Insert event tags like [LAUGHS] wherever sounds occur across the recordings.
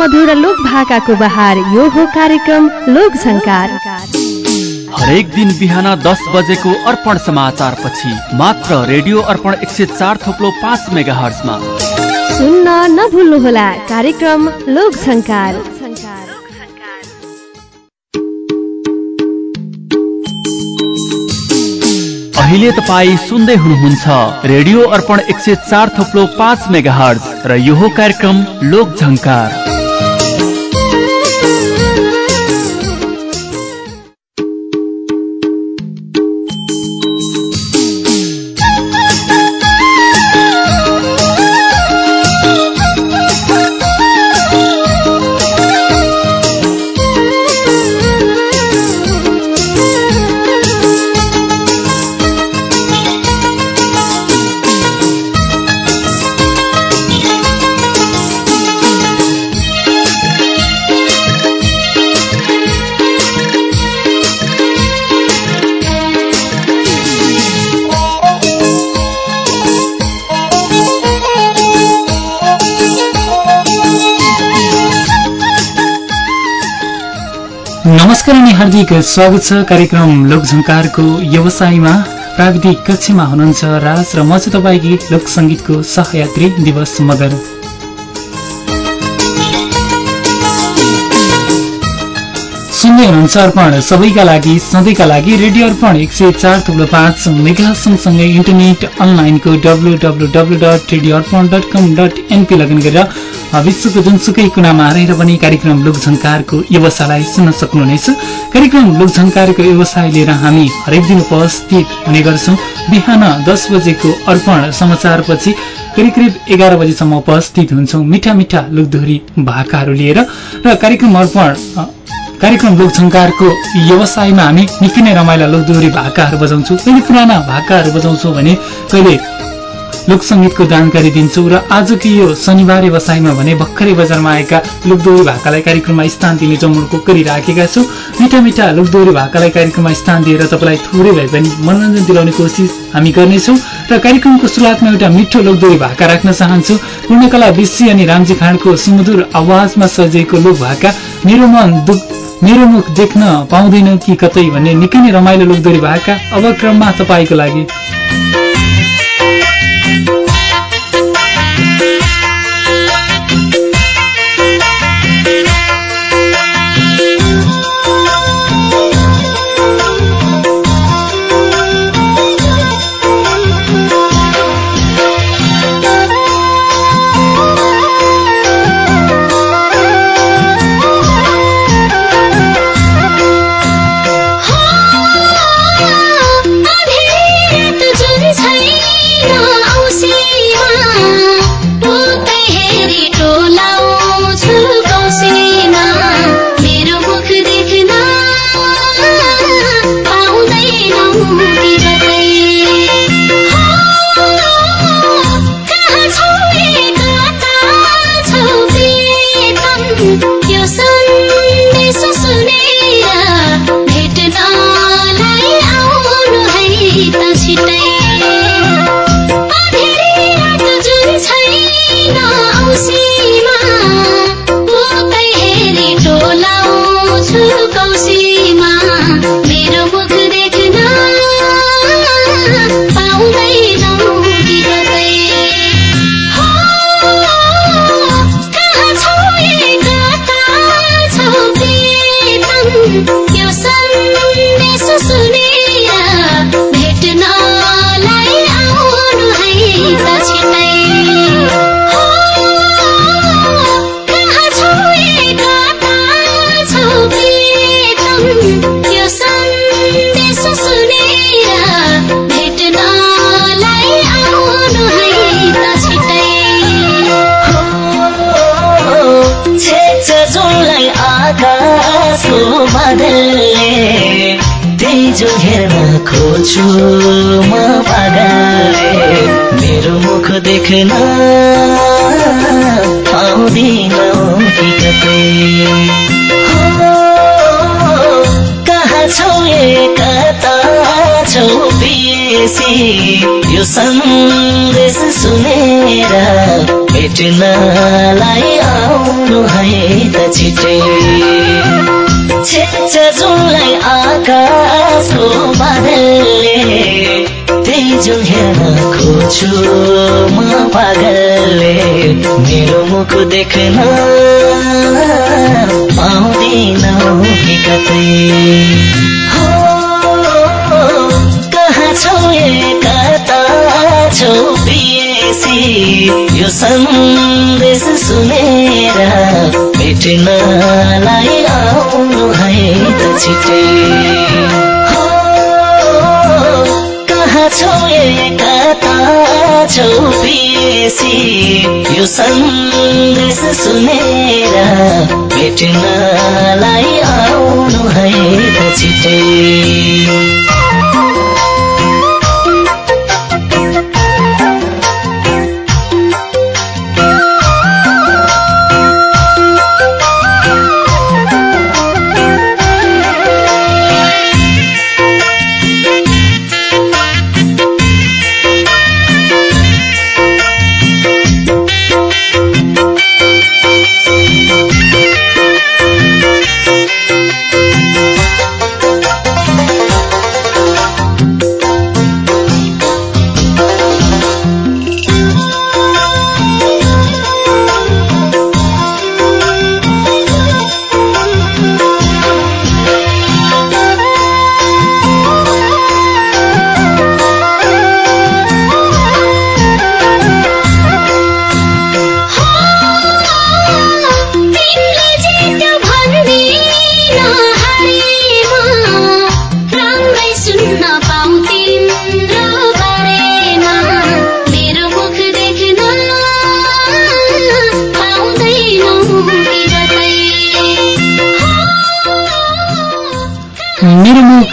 मधुर लोक भाकाको बहार यो हो कार्यक्रम लोक झङ्कार। हरेक दिन बिहान दस बजेको अर्पण समाचार पछि मात्र रेडियो अर्पण एक सय चार थोप्लो पाँच मेगा हर्समा सुन्न नभुल्नुहोला कार्यक्रम लोक झङ्कार। अहिले तपाईँ सुन्दै हुनुहुन्छ रेडियो अर्पण एक सय चार थोप्लो पाँच मेगा हर्ज र यो कार्यक्रम लोक झङ्कार। नमस्कार अनि हार्दिक स्वागत छ कार्यक्रम लोकझङ्कारको व्यवसायमा। प्राविधिक कक्षमा हुनुहुन्छ राज र म चाहिँ तपाईँकी लोक सङ्गीतको सहयात्री दिवस मगर। सुन्दै हुनुहुन्छ अर्पण सबैका लागि सधैँका लागि रेडियो अर्पण एक सय चार थुप्रो पाँच मेगा सँगसँगै इन्टरनेट अनलाइनको W W W dot radio Arpan dot com dot NP login गरेर विश्वको जुनसुकै कुनामा रहेर पनि कार्यक्रम लोकझङ्कारको व्यवसायलाई सुन्न सक्नुहुनेछ। कार्यक्रम लोकझङ्कारको व्यवसाय लिएर हामी हरेक दिन उपस्थित हुने गर्छौँ। बिहान दस बजेको अर्पण समाचारपछि करिब करिब एघार बजीसम्म उपस्थित हुन्छौँ मिठा मिठा लुकदोहोरी भाकाहरू लिएर। र कार्यक्रम अर्पण कार्यक्रम लोकझङ्कारको व्यवसायमा हामी निकै नै रमाइला लोकदोहोरी भाकाहरू बजाउँछौँ। कहिले पुराना भाकाहरू बजाउँछौँ भने कहिले लोकसङ्गीतको जानकारी दिन्छौँ र आजको यो शनिबार व्यवसायमा भने भर्खरै बजारमा आएका लोकदोहोरी भाकालाई कार्यक्रममा स्थान दिने जमुनको गरिराखेका छौँ। मिठा मिठा लोकदोहोरी भाकालाई कार्यक्रममा स्थान दिएर तपाईँलाई थोरै भए पनि मनोरञ्जन दिलाउने कोसिस हामी गर्नेछौँ र कार्यक्रमको सुरुवातमा एउटा मिठो लोकदोहोरी भाका राख्न चाहन्छु। पूर्णकला विश्वी अनि रामजी खाँडको सुमधुर आवाजमा सजिएको लोक भाका मेरो मन दुख मेरो मुख देख्न पाउँदैन कि कतै भन्ने निकै नै रमाइलो लोकदोरी भएका अब क्रममा तपाईँको लागि। खोज्छु म मेरो मुख देख्न कतै कहाँ छौ कता छौ बेसी। यो सन्देश सुनेर भेट्नलाई आउनु है त छिटै जुनलाई आकाशको बादलले त्यही जुन हेर्न खोज्छु म पागलले। मेरो मुख देख्न पाउँदिनौ कतै? हो कहाँ छौ ए कता छौ? यो सन्देश सुनेर भेट्नलाई आउनु है त छिटै। कहाँ छौ छौ यो सन्देश सुनेर भेट्नलाई आउनु है त छिटै।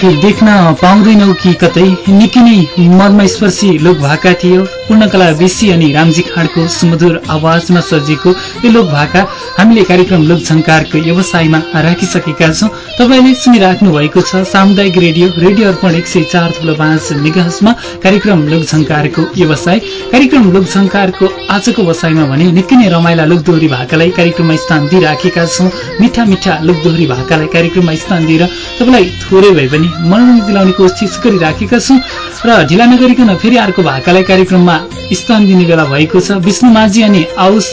मुख देख्न पाउँदैनौ कि कतै निकै नै मर्मस्पर्शी लोक भाका थियो। पूर्णकला विशी अनि रामजी खाँडको सुमधुर आवाजमा सजिएको यो लोक भाका हामीले कार्यक्रम लोकझङ्कारको व्यवसायमा राखिसकेका छौँ। तपाईँले सुनिराख्नु भएको छ सामुदायिक रेडियो रेडियो अर्पण एक सय चार थुप्रो पाँच मेगाहसमा कार्यक्रम लोकझङ्कारको व्यवसाय। कार्यक्रम लोकझङ्कारको आजको व्यवसायमा भने निकै नै रमाइला लोकदोहोरी भाकालाई कार्यक्रममा स्थान दिइराखेका छौँ। मिठा मिठा लोकदोहोरी भाकालाई कार्यक्रममा स्थान दिएर तपाईँलाई थोरै भए पनि मनोरञ्जन दिलाउने कोसिस गरिराखेका छौँ र ढिला नगरिकन फेरि अर्को भाकालाई कार्यक्रममा स्थान दिने बेला भएको छ। विष्णु माझी अनि आउस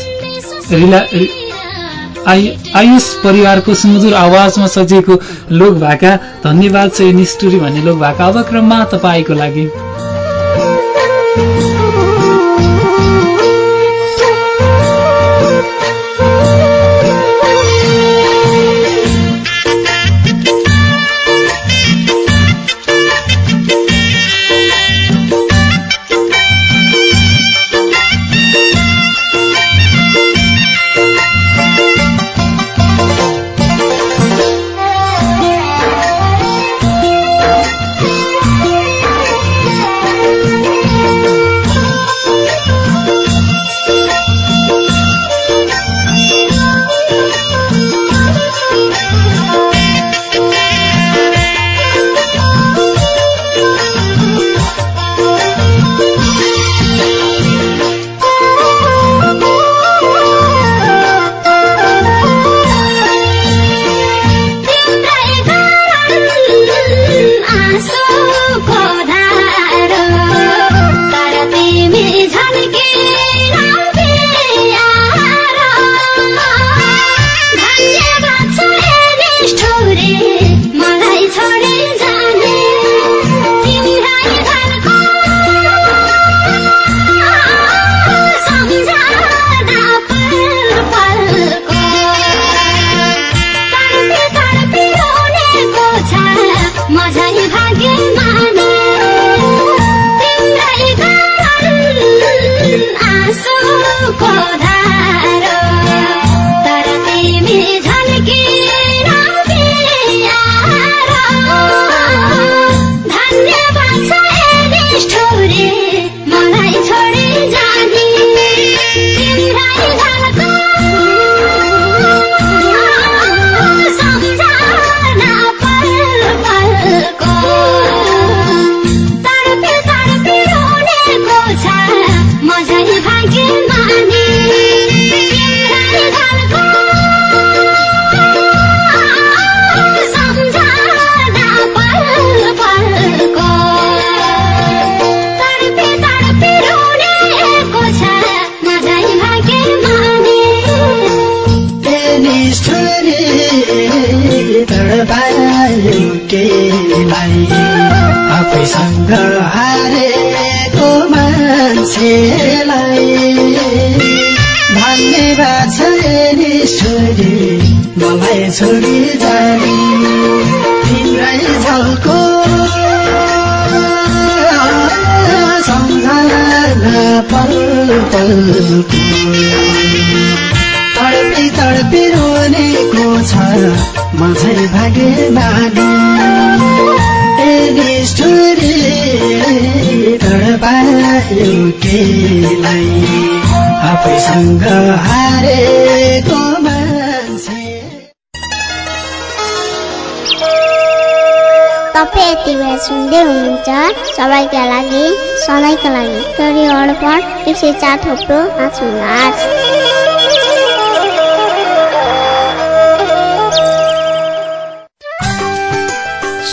रिला आयु- आयुष परिवारको सुमधुर आवाजमा सजिएको लोक भाका धन्यवाद छ यो निष्ठुरी भन्ने लोक भाका अब तपाईँको लागि। 马上一盘给。आफैसँग हारेको मान्छेलाई धन्यवाद छ नि छोरी मलाई छोडी जाने तिम्रै झल्को सम्झना पल पलको तडपी तडपी रोनेको छ म चाहिँ भागे ए हारेको मान्छे तपाईँ यति बेला सुन्दै हुनुहुन्छ सबैका लागि सधैँका लागि रेडियो अर्पण एक सय चार थोप्रो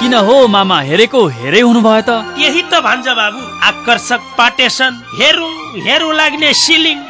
किन हो मामा हेरेको हेरै हुनुभयो त? यही त भन्छ बाबु। आकर्षक पाटेसन हेरौँ हेरौँ लाग्ने सिलिङ।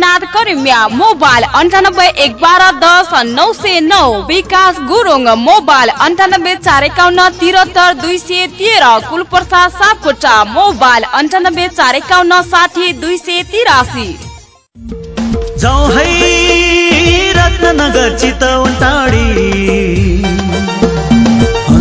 इनाद करिमिया मोबाइल अन्ठानब्बे एक बाह्र दस नौ सय नौ विकास गुरुङ मोबाइल अन्ठानब्बे चार एकाउन्न तिहत्तर दुई सय तेह्र कुलप्रसाद सापकोटा मोबाइल अन्ठानब्बे चार एकाउन्न साठी दुई सय तिरासी। रत्नगर चितवन टाढी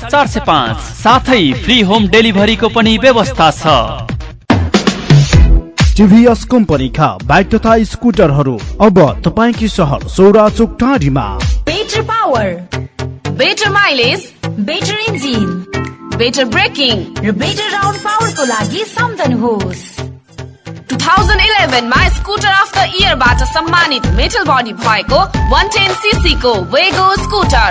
चार सय पाँच। साथै फ्री होम डेलिभरीको पनि व्यवस्था छ। टिभीएस कम्पनीका बाइक तथा स्कुटरहरू अब तपाईँकी सहर सौरा चोक टाढीमा। Better power better mileage better engine better braking र बेटर राउन्ड पावरको लागि सम्झनुहोस् 2011 मा स्कुटर अफ द इयरबाट सम्मानित मेटल बडी भएको 110 सीसी को वेगो स्कुटर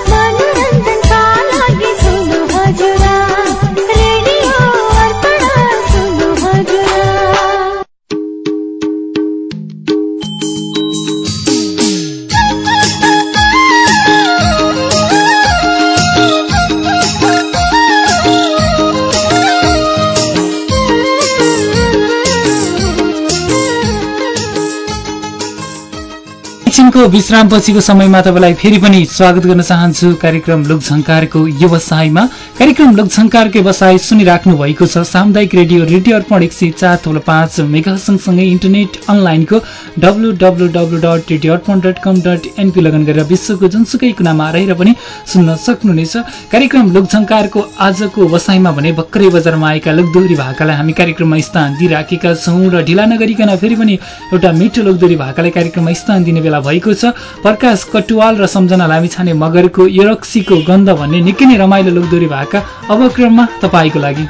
एकछिनको विश्राम पछिको समयमा तपाईँलाई फेरि पनि स्वागत गर्न चाहन्छु। कार्यक्रम लोकझङ्कारको व्यवसायमा। कार्यक्रम लोकझङ्कारको व्यवसाय सुनिराख्नु भएको छ। सामुदायिक रेडियो रेडियो अर्पण एक सय चार थोलो पाँच मेगा सँगसँगै इन्टरनेट अनलाइनको W W W dot radio Arpan dot com dot NP login गरेर विश्वको जुनसुकै कुनामा रहेर पनि सुन्न सक्नुहुनेछ। कार्यक्रम लोकझङ्कारको आजको व्यवसायमा भने भर्खरै बजारमा आएका लोकदोरी भाकालाई हामी कार्यक्रममा स्थान दिइराखेका छौँ र ढिला नगरिकन फेरि पनि एउटा मिठो लोकदोरी भाकालाई कार्यक्रममा स्थान दिने बेला छ। प्रकाश कटुवाल र सम्झना लामिछाने मगरको योरक्सीको गन्ध भन्ने निकै नै रमाइलो लोकदोरी भाका अवक्रममा तपाईँको लागि।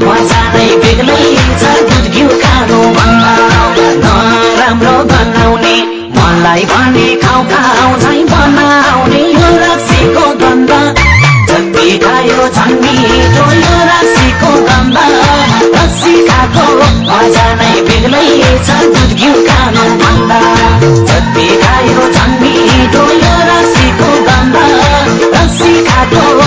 खाएको मजा नै बेग्लै छ दुध घिउ खानु नराम्रो गनाउने मलाई भने खाउ खाउ झै बनाउने। यो रक्सीको गन्ध जति खायो झन् मिठो यो रक्सीको गन्ध। रक्सी खाएको मजा नै बेग्लै छ दुध घिउ खानु भन्दा। जति खायो झन् मिठो यो रक्सीको गन्ध। रक्सी खाएको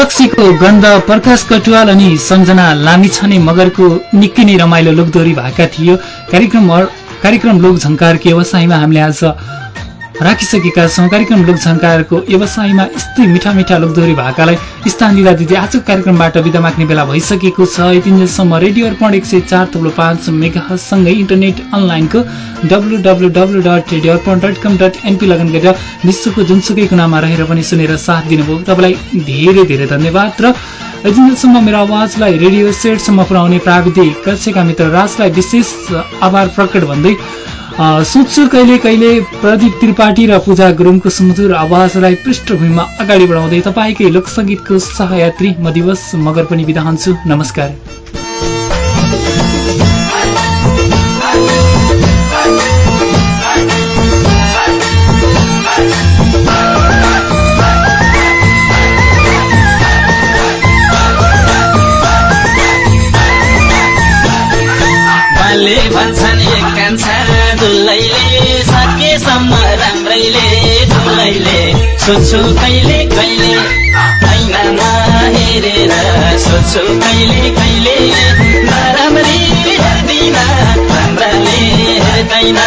रक्सीको गन्ध प्रकाश कटुवाल अनि सम्झना लामिछाने मगरको निकै नै रमाइलो लोकदोरी भएका थियो। कार्यक्रम कार्यक्रम लोक झङ्कारको व्यवसायमा हामीले आज राखिसकेका छौँ कार्यक्रम लोकझङ्कारको व्यवसायमा यस्तै मिठा मिठा लोकदोरी भाकालाई स्थान दिँदा दिँदै आजको कार्यक्रमबाट बिदा माग्ने बेला भइसकेको छ। यतिन्जेलसम्म रेडियो अर्पण एक सय चार थुप्रो पाँच मेगासँगै इन्टरनेट अनलाइनको W W W dot radio Arpan dot com dot NP login गरेर विश्वको जुनसुकै कुनामा रहेर पनि सुनेर साथ दिनुभयो। तपाईँलाई धेरै धेरै धन्यवाद र यतिन्जेलसम्म मेरो आवाजलाई रेडियो सेटसम्म पुर्याउने प्राविधिक कक्षका मित्र राजलाई विशेष आभार प्रकट भन्दै सोध्छु कहिले कहिले प्रदीप त्रिपाठी र पूजा गुरुङको सुमधुर आवाजलाई पृष्ठभूमिमा अगाडि बढाउँदै तपाईँकै लोकसङ्गीतको सहयात्री म दिवस मगर पनि बिदा हुन्छु। नमस्कार। दुलैले सकेसम्म राम्रैले दुलैले। सोध्छु कहिले कहिले ऐनामा हेरेर सोध्छु कहिले कहिले नराम्री हेर्दिन राम्राले हेर्दैन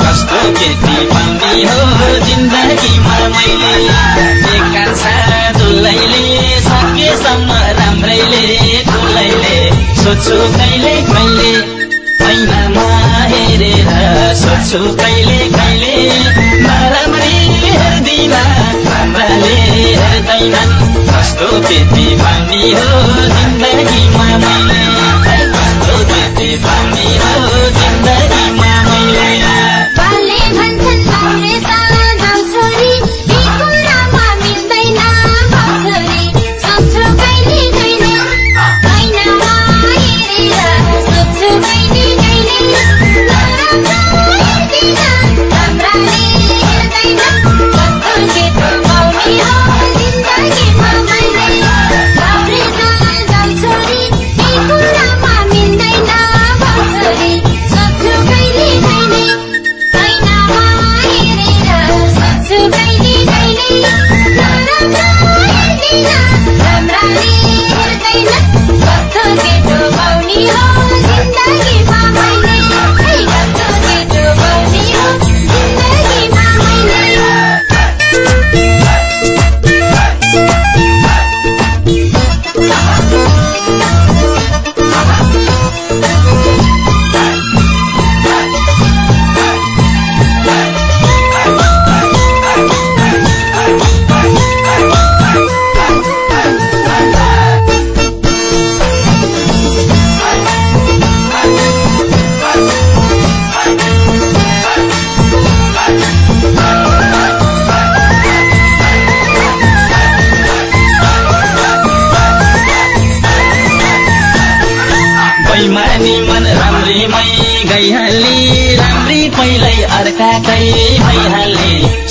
कस्तो केटी पाउने हो जिन्दगीमा मैले। कान्छा दुलैले सकेसम्म राम्रैले दुलैले। सोध्छु कहिले कहिले ऐनामा हेरेर सोध्छु कहिले कहिले नराम्री हेर्दिन राम्राले हेर्दैनन् कस्तो केटी पाउने हो जिन्दगीमा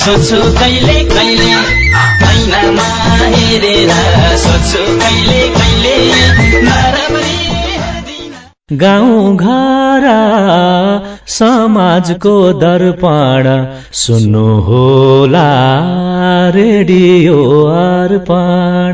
सोध्छु कहिले कहिले? ऐनामा हेरेर सोध्छु कहिले कहिले? नराम्री गाउँ घर समाजको दर्पण। सुन्नु होला रेडियो अर्पण।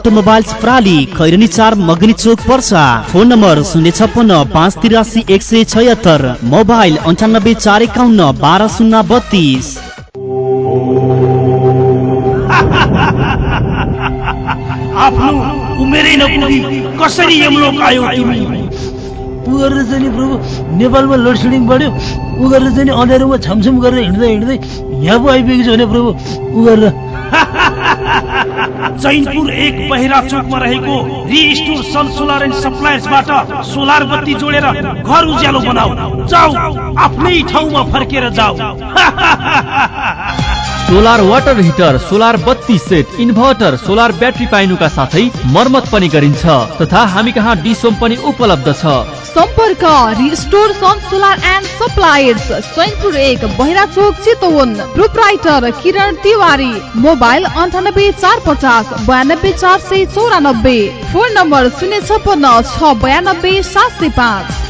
अटोमोबाइल्स प्राली खैरनी चार मगनी चोक पर्सा। फोन नम्बर शून्य छप्पन्न पाँच तिरासी एक सय छयत्तर। मोबाइल अन्ठानब्बे चार एकाउन्न बाह्र शून्य बत्तिस। आफ्नो उमेरै नपुगी कसरी यमलोक आयो तिमी? ऊ गरेर चाहिँ नि प्रभु नेपालमा लोड सेडिङ बढ्यो। ऊ गरेर चाहिँ नि अँध्यारोमा छमछम गरेर हिँड्दै हिँड्दै यहाँ पो आइपुगेको छ भने प्रभु ऊ गरेर [LAUGHS] चैनपुर एक बहिरा चोकमा रहेको रिस्टोर सन सोलर एन्ड सप्लायर्सबाट सोलर बत्ती जोडेर घर उज्यालो बनाऊ। जाऊ आफ्नै ठाउँमा फर्केर जाऊ। [LAUGHS] सोलर वाटर हिटर सोलर बत्ती सेट इन्भर्टर सोलर ब्याट्री पाइनुका साथै मर्मत पनि गरिन्छ। तथा हामी कहाँ डिसोम पनि उपलब्ध छ। सम्पर्क restore sun solar and suppliers Chainpur एक बहिरा चोक चितवन प्रोप्राइटर किरण तिवारी मोबाइल अन्ठानब्बे चार पचास बयानब्बे चार सय चौरानब्बे। फोन नम्बर शून्य छप्पन्न छ बयानब्बे सात सय पाँच।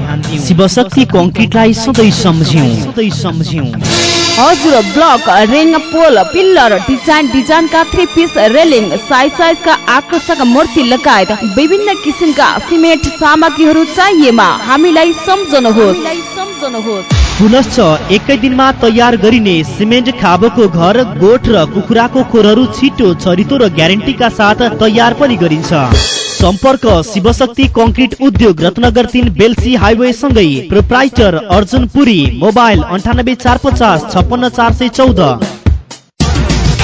शिवशक्ति कङ्क्रिटलाई सधैँ सम्झ्यौँ सधैँ सम्झ्यौँ हजुर block ring pole pillar design डिजाइनका three piece railing size साइजका आकर्षक मूर्ति लगायत विभिन्न किसिमका सिमेन्ट सामग्रीहरू चाहिएमा हामीलाई सम्झनुहोस् पुनश्च एकै दिनमा तयार गरिने सिमेन्ट खाबोको घर गोठ र कुखुराको खोरहरू छिटो छरितो र ग्यारेन्टीका साथ तयार पनि गरिन्छ। सम्पर्क शिवशक्ति कङ्क्रिट उद्योग रत्नगर तिन बेलसी हाइवे सँगै प्रोप्राइटर अर्जुन पुरी मोबाइल अन्ठानब्बे चार पचास छप्पन्न चार सय चौध।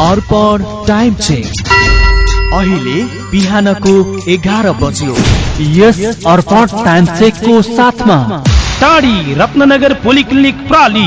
अर्पण टाइम चेक अहिले बिहानको एघार बज्यो। यस अर्पण टाइम चेकको साथमा। टाढी रत्नगर पोलिक्लिनिक प्राली